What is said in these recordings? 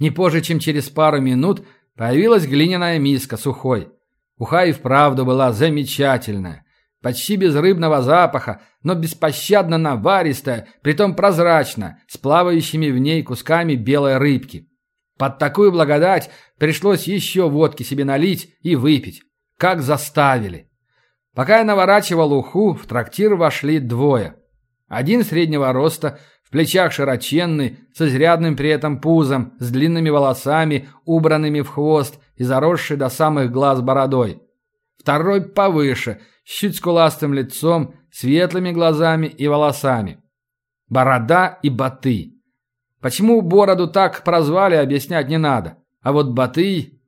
Не позже, чем через пару минут, появилась глиняная миска сухой. Уха и вправду была замечательная. Почти без рыбного запаха, но беспощадно наваристая, притом прозрачно, с плавающими в ней кусками белой рыбки. Под такую благодать пришлось еще водки себе налить и выпить. Как заставили. Пока я наворачивал уху, в трактир вошли двое. Один среднего роста, в плечах широченный, с изрядным при этом пузом, с длинными волосами, убранными в хвост и заросший до самых глаз бородой. Второй повыше, с чуть скуластым лицом, светлыми глазами и волосами. Борода и Баты. Почему бороду так прозвали, объяснять не надо. А вот Батый...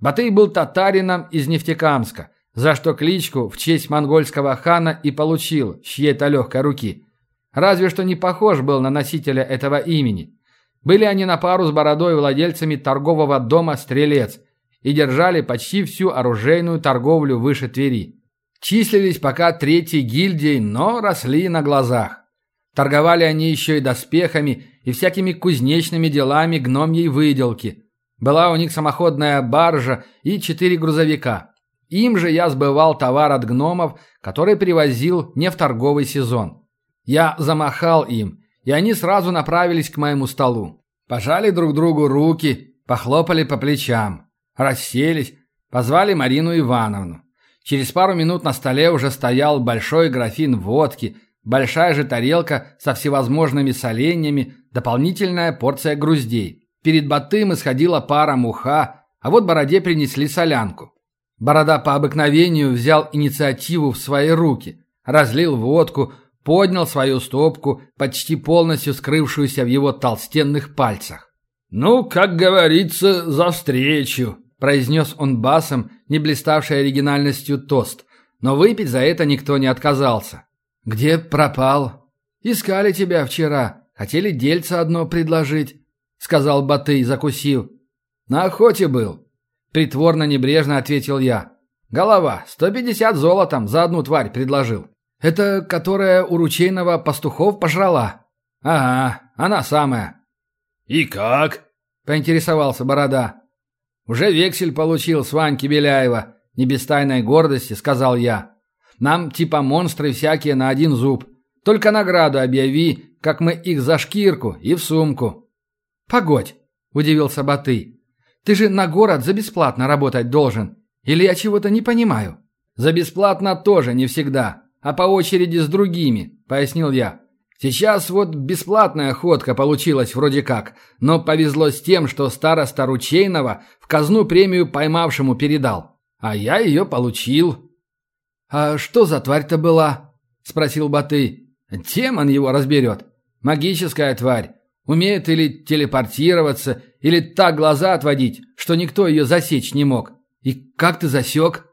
Батый был татарином из Нефтекамска, за что кличку в честь монгольского хана и получил с чьей-то легкой руки. Разве что не похож был на носителя этого имени. Были они на пару с бородой владельцами торгового дома «Стрелец» и держали почти всю оружейную торговлю выше Твери. Числились пока третьей гильдией, но росли на глазах. Торговали они еще и доспехами и всякими кузнечными делами гномьей выделки. Была у них самоходная баржа и четыре грузовика. Им же я сбывал товар от гномов, который привозил не в торговый сезон. Я замахал им, и они сразу направились к моему столу. Пожали друг другу руки, похлопали по плечам, расселись, позвали Марину Ивановну. Через пару минут на столе уже стоял большой графин водки, большая же тарелка со всевозможными соленьями, дополнительная порция груздей. Перед Батым исходила пара муха, а вот Бороде принесли солянку. Борода по обыкновению взял инициативу в свои руки, разлил водку, поднял свою стопку, почти полностью скрывшуюся в его толстенных пальцах. «Ну, как говорится, за встречу!» произнес он басом, не блиставший оригинальностью тост, но выпить за это никто не отказался. «Где пропал?» «Искали тебя вчера. Хотели дельце одно предложить», — сказал Батый, закусив. «На охоте был», — притворно небрежно ответил я. «Голова, сто пятьдесят золотом за одну тварь предложил». «Это которая у ручейного пастухов пожрала?» «Ага, она самая». «И как?» — поинтересовался Борода. «Уже вексель получил с Ваньки Беляева», — не без тайной гордости сказал я. «Нам типа монстры всякие на один зуб. Только награду объяви, как мы их за шкирку и в сумку». «Погодь», — удивился Батый. «Ты же на город за бесплатно работать должен. Или я чего-то не понимаю?» «За бесплатно тоже не всегда, а по очереди с другими», — пояснил я. Сейчас вот бесплатная ходка получилась вроде как, но повезло с тем, что староста Ручейного в казну премию поймавшему передал. А я ее получил. «А что за тварь-то была?» – спросил Баты. «Демон его разберет. Магическая тварь. Умеет или телепортироваться, или так глаза отводить, что никто ее засечь не мог. И как ты засек?»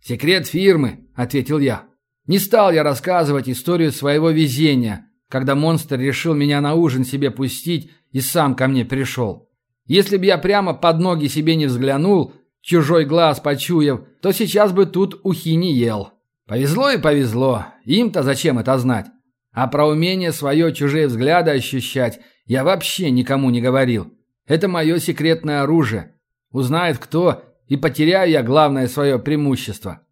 «Секрет фирмы», – ответил я. «Не стал я рассказывать историю своего везения» когда монстр решил меня на ужин себе пустить и сам ко мне пришел. Если бы я прямо под ноги себе не взглянул, чужой глаз почуяв, то сейчас бы тут ухи не ел. Повезло и повезло, им-то зачем это знать? А про умение свое чужие взгляды ощущать я вообще никому не говорил. Это мое секретное оружие. Узнает кто, и потеряю я главное свое преимущество.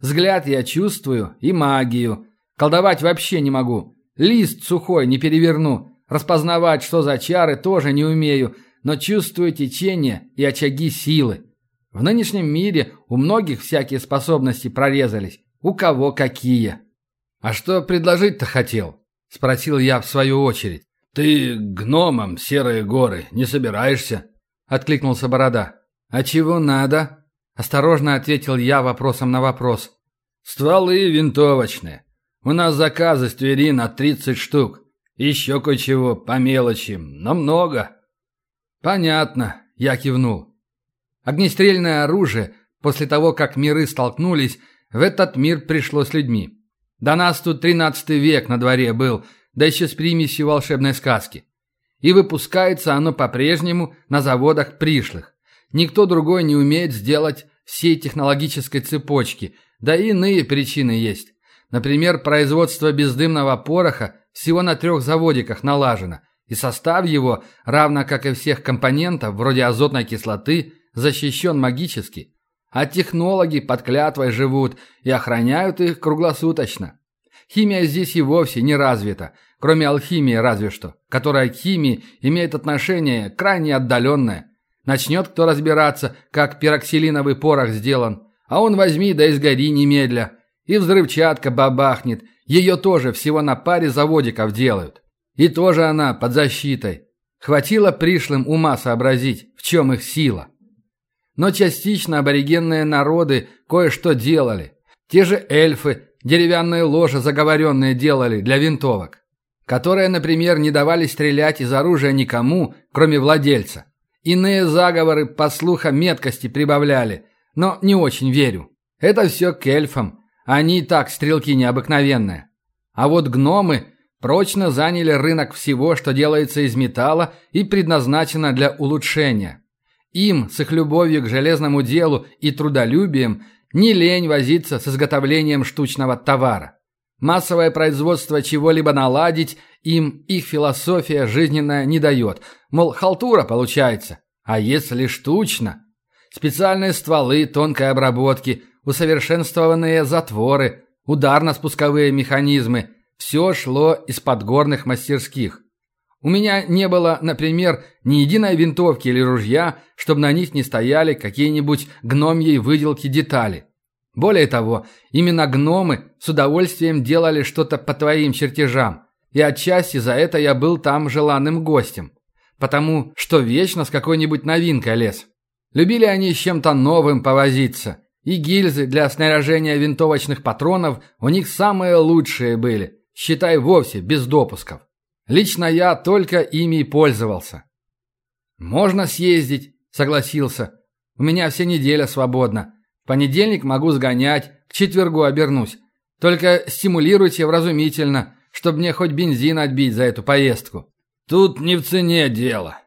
Взгляд я чувствую и магию. Колдовать вообще не могу. Лист сухой не переверну. Распознавать, что за чары, тоже не умею, но чувствую течение и очаги силы. В нынешнем мире у многих всякие способности прорезались. У кого какие. «А что предложить-то хотел?» – спросил я в свою очередь. «Ты гномом серые горы не собираешься?» – откликнулся Борода. «А чего надо?» – осторожно ответил я вопросом на вопрос. «Стволы винтовочные. У нас заказы с Твери на 30 штук. Еще кое-чего по мелочи, но много». «Понятно», — я кивнул. Огнестрельное оружие, после того, как миры столкнулись, в этот мир пришло с людьми. До нас тут тринадцатый век на дворе был, да еще с примесью волшебной сказки. И выпускается оно по-прежнему на заводах пришлых. Никто другой не умеет сделать всей технологической цепочки, да и иные причины есть. Например, производство бездымного пороха всего на трех заводиках налажено, и состав его, равно как и всех компонентов, вроде азотной кислоты, защищен магически. А технологи под клятвой живут и охраняют их круглосуточно. Химия здесь и вовсе не развита, кроме алхимии разве что, которая к химии имеет отношение крайне отдаленное. Начнет кто разбираться, как пероксилиновый порох сделан, а он возьми да изгори немедля. И взрывчатка бабахнет, ее тоже всего на паре заводиков делают. И тоже она под защитой. Хватило пришлым ума сообразить, в чем их сила. Но частично аборигенные народы кое-что делали. Те же эльфы деревянные ложи заговоренные делали для винтовок, которые, например, не давали стрелять из оружия никому, кроме владельца. Иные заговоры, по слухам, меткости прибавляли, но не очень верю. Это все к эльфам, они и так стрелки необыкновенные. А вот гномы прочно заняли рынок всего, что делается из металла и предназначено для улучшения. Им, с их любовью к железному делу и трудолюбием, не лень возиться с изготовлением штучного товара. Массовое производство чего-либо наладить им их философия жизненная не дает. Мол, халтура получается. А если штучно? Специальные стволы тонкой обработки, усовершенствованные затворы, ударно-спусковые механизмы – все шло из подгорных мастерских. У меня не было, например, ни единой винтовки или ружья, чтобы на них не стояли какие-нибудь гномьей выделки детали. Более того, именно гномы с удовольствием делали что-то по твоим чертежам, и отчасти за это я был там желанным гостем, потому что вечно с какой-нибудь новинкой лез. Любили они с чем-то новым повозиться, и гильзы для снаряжения винтовочных патронов у них самые лучшие были, считай вовсе без допусков. Лично я только ими и пользовался. «Можно съездить», — согласился. «У меня вся неделя свободна. Понедельник могу сгонять, к четвергу обернусь. Только стимулируйте вразумительно, чтобы мне хоть бензин отбить за эту поездку». «Тут не в цене дело.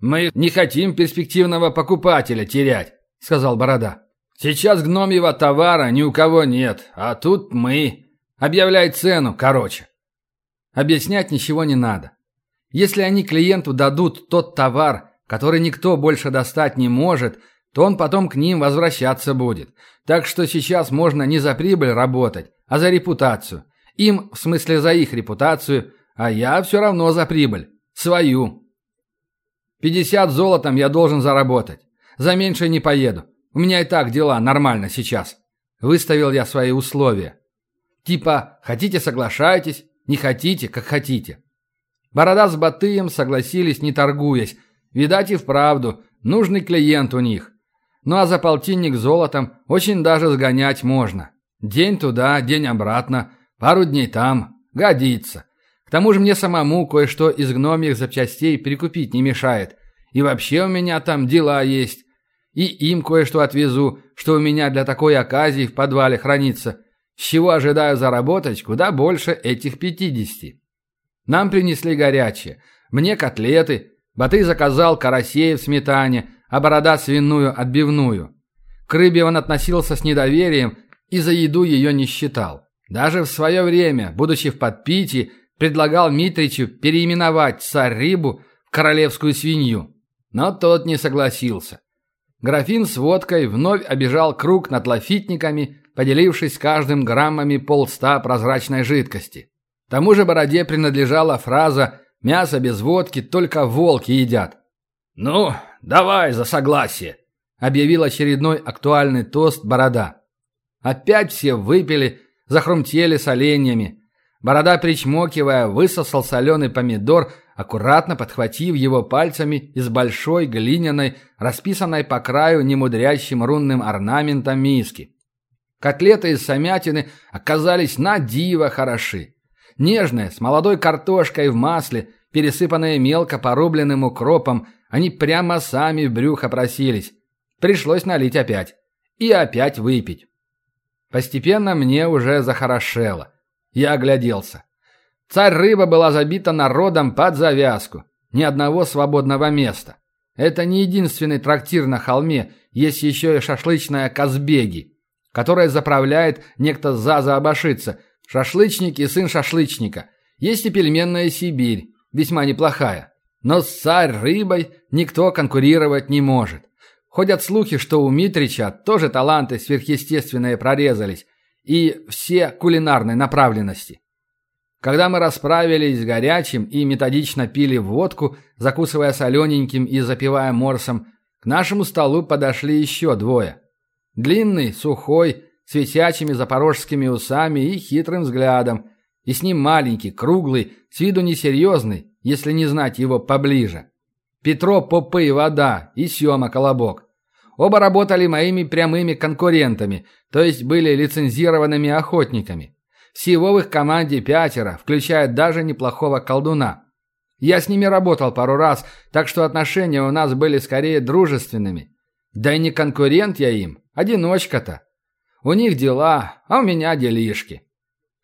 Мы не хотим перспективного покупателя терять», — сказал Борода. «Сейчас гномьего товара ни у кого нет, а тут мы. Объявляй цену, короче». Объяснять ничего не надо. Если они клиенту дадут тот товар, который никто больше достать не может, то он потом к ним возвращаться будет. Так что сейчас можно не за прибыль работать, а за репутацию. Им, в смысле за их репутацию, а я все равно за прибыль. Свою. 50 золотом я должен заработать. За меньше не поеду. У меня и так дела нормально сейчас. Выставил я свои условия. Типа, хотите соглашайтесь, не хотите, как хотите. Борода с Батыем согласились, не торгуясь. Видать и вправду, нужный клиент у них. Ну а за полтинник золотом очень даже сгонять можно. День туда, день обратно, пару дней там. Годится. К тому же мне самому кое-что из гномьих запчастей прикупить не мешает. И вообще у меня там дела есть. И им кое-что отвезу, что у меня для такой оказии в подвале хранится. С чего ожидаю заработать куда больше этих пятидесяти. Нам принесли горячее. Мне котлеты. Батый заказал карасей в сметане, а борода свиную отбивную. К рыбе он относился с недоверием и за еду ее не считал. Даже в свое время, будучи в подпитии, предлагал Митричу переименовать царь-рыбу в королевскую свинью. Но тот не согласился. Графин с водкой вновь обижал круг над лафитниками поделившись каждым граммами полста прозрачной жидкости. Тому же бороде принадлежала фраза «мясо без водки только волки едят». «Ну, давай за согласие», — объявил очередной актуальный тост борода. Опять все выпили, захрумтели с оленями. Борода, причмокивая, высосал соленый помидор, аккуратно подхватив его пальцами из большой глиняной, расписанной по краю немудрящим рунным орнаментом миски. Котлеты из самятины оказались на диво хороши. Нежные, с молодой картошкой в масле, пересыпанные мелко порубленным укропом, они прямо сами в брюхо просились. Пришлось налить опять. И опять выпить. Постепенно мне уже захорошело. Я огляделся. Царь-рыба была забита народом под завязку. Ни одного свободного места. Это не единственный трактир на холме, есть еще и шашлычная Казбеги которое заправляет некто Заза Абашица, шашлычник и сын шашлычника. Есть и пельменная Сибирь, весьма неплохая. Но с царь-рыбой никто конкурировать не может. Ходят слухи, что у Митрича тоже таланты сверхъестественные прорезались, и все кулинарной направленности. Когда мы расправились с горячим и методично пили водку, закусывая солененьким и запивая морсом, к нашему столу подошли еще двое. Длинный, сухой, с висячими запорожскими усами и хитрым взглядом, и с ним маленький, круглый, с виду несерьезный, если не знать его поближе. Петро Попы Вода и Сема Колобок. Оба работали моими прямыми конкурентами, то есть были лицензированными охотниками. Всего в их команде пятеро, включая даже неплохого колдуна. Я с ними работал пару раз, так что отношения у нас были скорее дружественными. Да и не конкурент я им, одиночка-то. У них дела, а у меня делишки.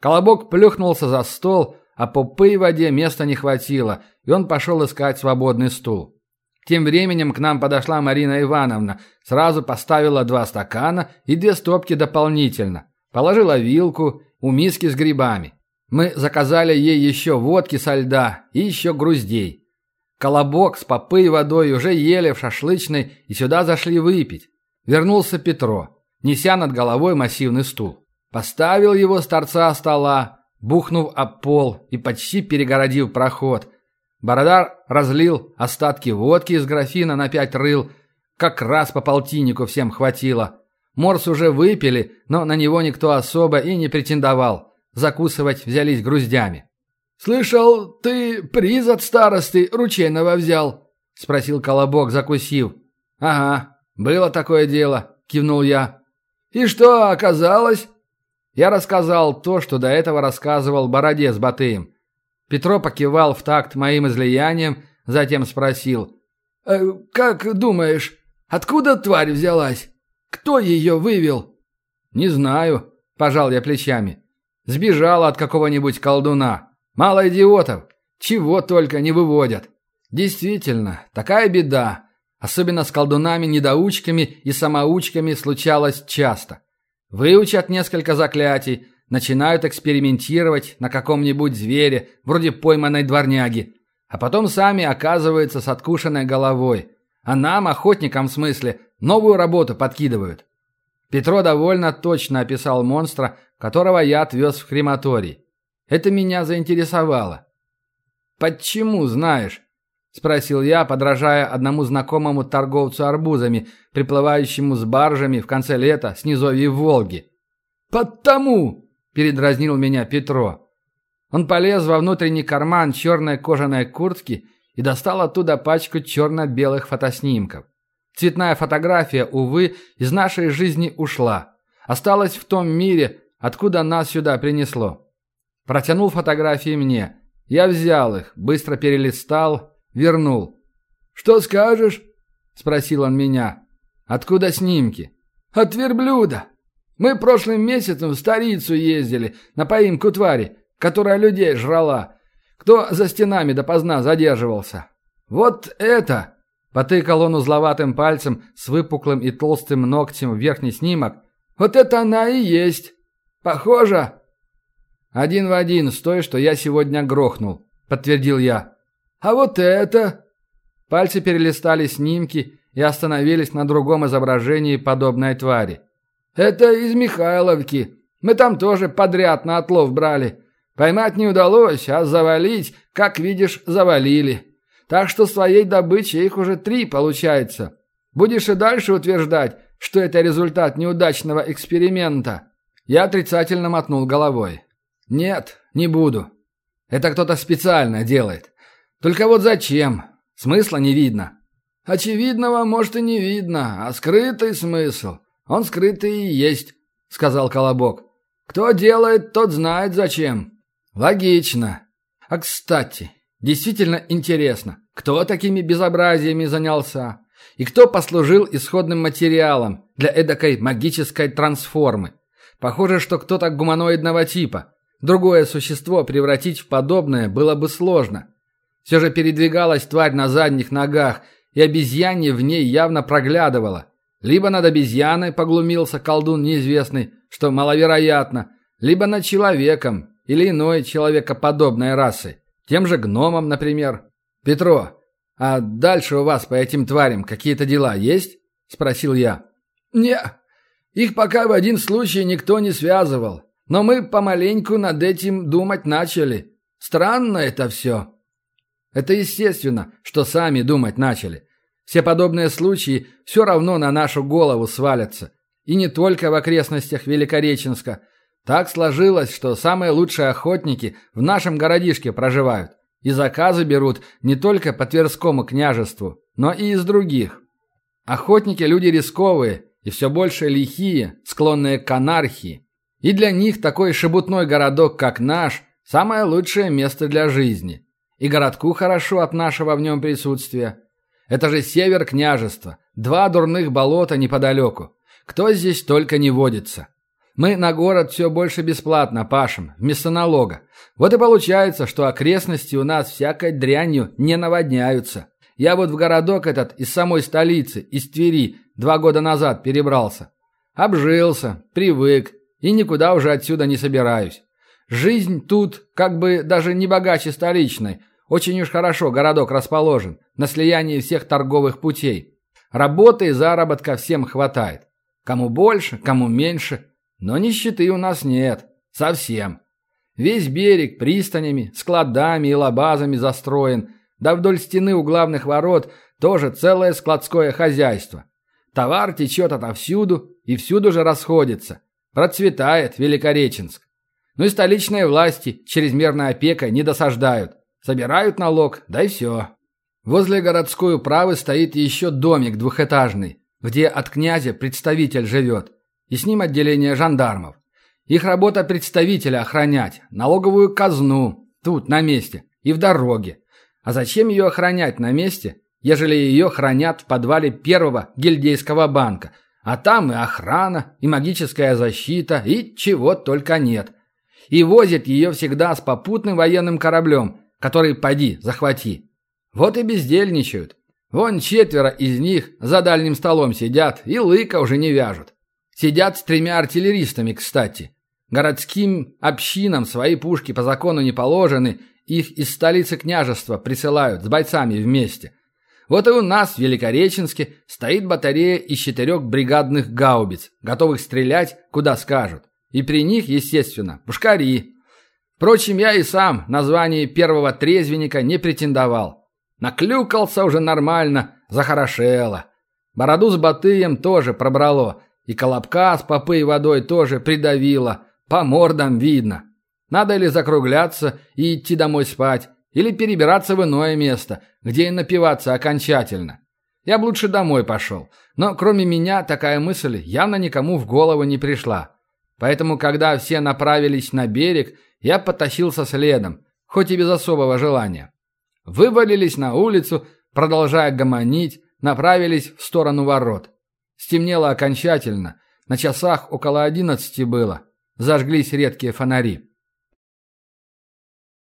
Колобок плюхнулся за стол, а попы в воде места не хватило, и он пошел искать свободный стул. Тем временем к нам подошла Марина Ивановна, сразу поставила два стакана и две стопки дополнительно. Положила вилку у миски с грибами. Мы заказали ей еще водки со льда и еще груздей. Колобок с попы и водой уже ели в шашлычной и сюда зашли выпить. Вернулся Петро, неся над головой массивный стул. Поставил его с торца стола, бухнув об пол и почти перегородив проход. Бородар разлил остатки водки из графина на пять рыл. Как раз по полтиннику всем хватило. Морс уже выпили, но на него никто особо и не претендовал. Закусывать взялись груздями. «Слышал, ты приз от старосты ручейного взял?» — спросил Колобок, закусив. «Ага, было такое дело», — кивнул я. «И что оказалось?» Я рассказал то, что до этого рассказывал Бороде с Батыем. Петро покивал в такт моим излиянием, затем спросил. «Э, «Как думаешь, откуда тварь взялась?» Кто ее вывел?» «Не знаю», – пожал я плечами. «Сбежала от какого-нибудь колдуна. Мало идиотов. Чего только не выводят. Действительно, такая беда. Особенно с колдунами-недоучками и самоучками случалось часто. Выучат несколько заклятий, начинают экспериментировать на каком-нибудь звере, вроде пойманной дворняги, а потом сами оказываются с откушенной головой. А нам, охотникам в смысле, Новую работу подкидывают. Петро довольно точно описал монстра, которого я отвез в крематорий. Это меня заинтересовало. «Почему, знаешь?» – спросил я, подражая одному знакомому торговцу арбузами, приплывающему с баржами в конце лета с низовья Волги. «Потому!» – передразнил меня Петро. Он полез во внутренний карман черной кожаной куртки и достал оттуда пачку черно-белых фотоснимков. Цветная фотография, увы, из нашей жизни ушла. Осталась в том мире, откуда нас сюда принесло. Протянул фотографии мне. Я взял их, быстро перелистал, вернул. «Что скажешь?» – спросил он меня. «Откуда снимки?» «От верблюда. Мы прошлым месяцем в столицу ездили на поимку твари, которая людей жрала. Кто за стенами допоздна задерживался. Вот это...» Потыкал он узловатым пальцем с выпуклым и толстым ногтем в верхний снимок. «Вот это она и есть! Похоже!» «Один в один с той, что я сегодня грохнул», — подтвердил я. «А вот это...» Пальцы перелистали снимки и остановились на другом изображении подобной твари. «Это из Михайловки. Мы там тоже подряд на отлов брали. Поймать не удалось, а завалить, как видишь, завалили». Так что своей добычи их уже три получается. Будешь и дальше утверждать, что это результат неудачного эксперимента?» Я отрицательно мотнул головой. «Нет, не буду. Это кто-то специально делает. Только вот зачем? Смысла не видно». «Очевидного, может, и не видно, а скрытый смысл. Он скрытый и есть», — сказал Колобок. «Кто делает, тот знает зачем». «Логично. А кстати, Действительно интересно, кто такими безобразиями занялся и кто послужил исходным материалом для эдакой магической трансформы. Похоже, что кто-то гуманоидного типа. Другое существо превратить в подобное было бы сложно. Все же передвигалась тварь на задних ногах, и обезьянье в ней явно проглядывало. Либо над обезьяной поглумился колдун неизвестный, что маловероятно, либо над человеком или иной человекоподобной расой. Тем же гномам, например. Петро, «А дальше у вас по этим тварям какие-то дела есть?» – спросил я. «Не, их пока в один случай никто не связывал. Но мы помаленьку над этим думать начали. Странно это все». Это естественно, что сами думать начали. Все подобные случаи все равно на нашу голову свалятся. И не только в окрестностях Великореченска. Так сложилось, что самые лучшие охотники в нашем городишке проживают. И заказы берут не только по Тверскому княжеству, но и из других. Охотники – люди рисковые и все больше лихие, склонные к анархии. И для них такой шебутной городок, как наш, самое лучшее место для жизни. И городку хорошо от нашего в нем присутствия. Это же север княжества, два дурных болота неподалеку. Кто здесь только не водится. Мы на город все больше бесплатно пашем, вместо налога. Вот и получается, что окрестности у нас всякой дрянью не наводняются. Я вот в городок этот из самой столицы, из Твери, два года назад перебрался. Обжился, привык и никуда уже отсюда не собираюсь. Жизнь тут как бы даже не богаче столичной. Очень уж хорошо городок расположен, на слиянии всех торговых путей. Работы и заработка всем хватает. Кому больше, кому меньше – но нищеты у нас нет. Совсем. Весь берег пристанями, складами и лабазами застроен, да вдоль стены у главных ворот тоже целое складское хозяйство. Товар течет отовсюду и всюду же расходится. Процветает Великореченск. Ну и столичные власти чрезмерной опекой не досаждают. Собирают налог, да и все. Возле городской управы стоит еще домик двухэтажный, где от князя представитель живет и с ним отделение жандармов. Их работа представителя охранять, налоговую казну, тут, на месте, и в дороге. А зачем ее охранять на месте, ежели ее хранят в подвале первого гильдейского банка, а там и охрана, и магическая защита, и чего только нет. И возят ее всегда с попутным военным кораблем, который поди, захвати. Вот и бездельничают. Вон четверо из них за дальним столом сидят и лыка уже не вяжут. Сидят с тремя артиллеристами, кстати. Городским общинам свои пушки по закону не положены, их из столицы княжества присылают с бойцами вместе. Вот и у нас в Великореченске стоит батарея из четырех бригадных гаубиц, готовых стрелять, куда скажут. И при них, естественно, пушкари. Впрочем, я и сам на звание первого трезвенника не претендовал. Наклюкался уже нормально, захорошело. Бороду с Батыем тоже пробрало – и колобка с попой водой тоже придавило. По мордам видно. Надо ли закругляться и идти домой спать, или перебираться в иное место, где и напиваться окончательно. Я бы лучше домой пошел. Но кроме меня такая мысль явно никому в голову не пришла. Поэтому, когда все направились на берег, я потащился следом, хоть и без особого желания. Вывалились на улицу, продолжая гомонить, направились в сторону ворот. Стемнело окончательно. На часах около одиннадцати было. Зажглись редкие фонари.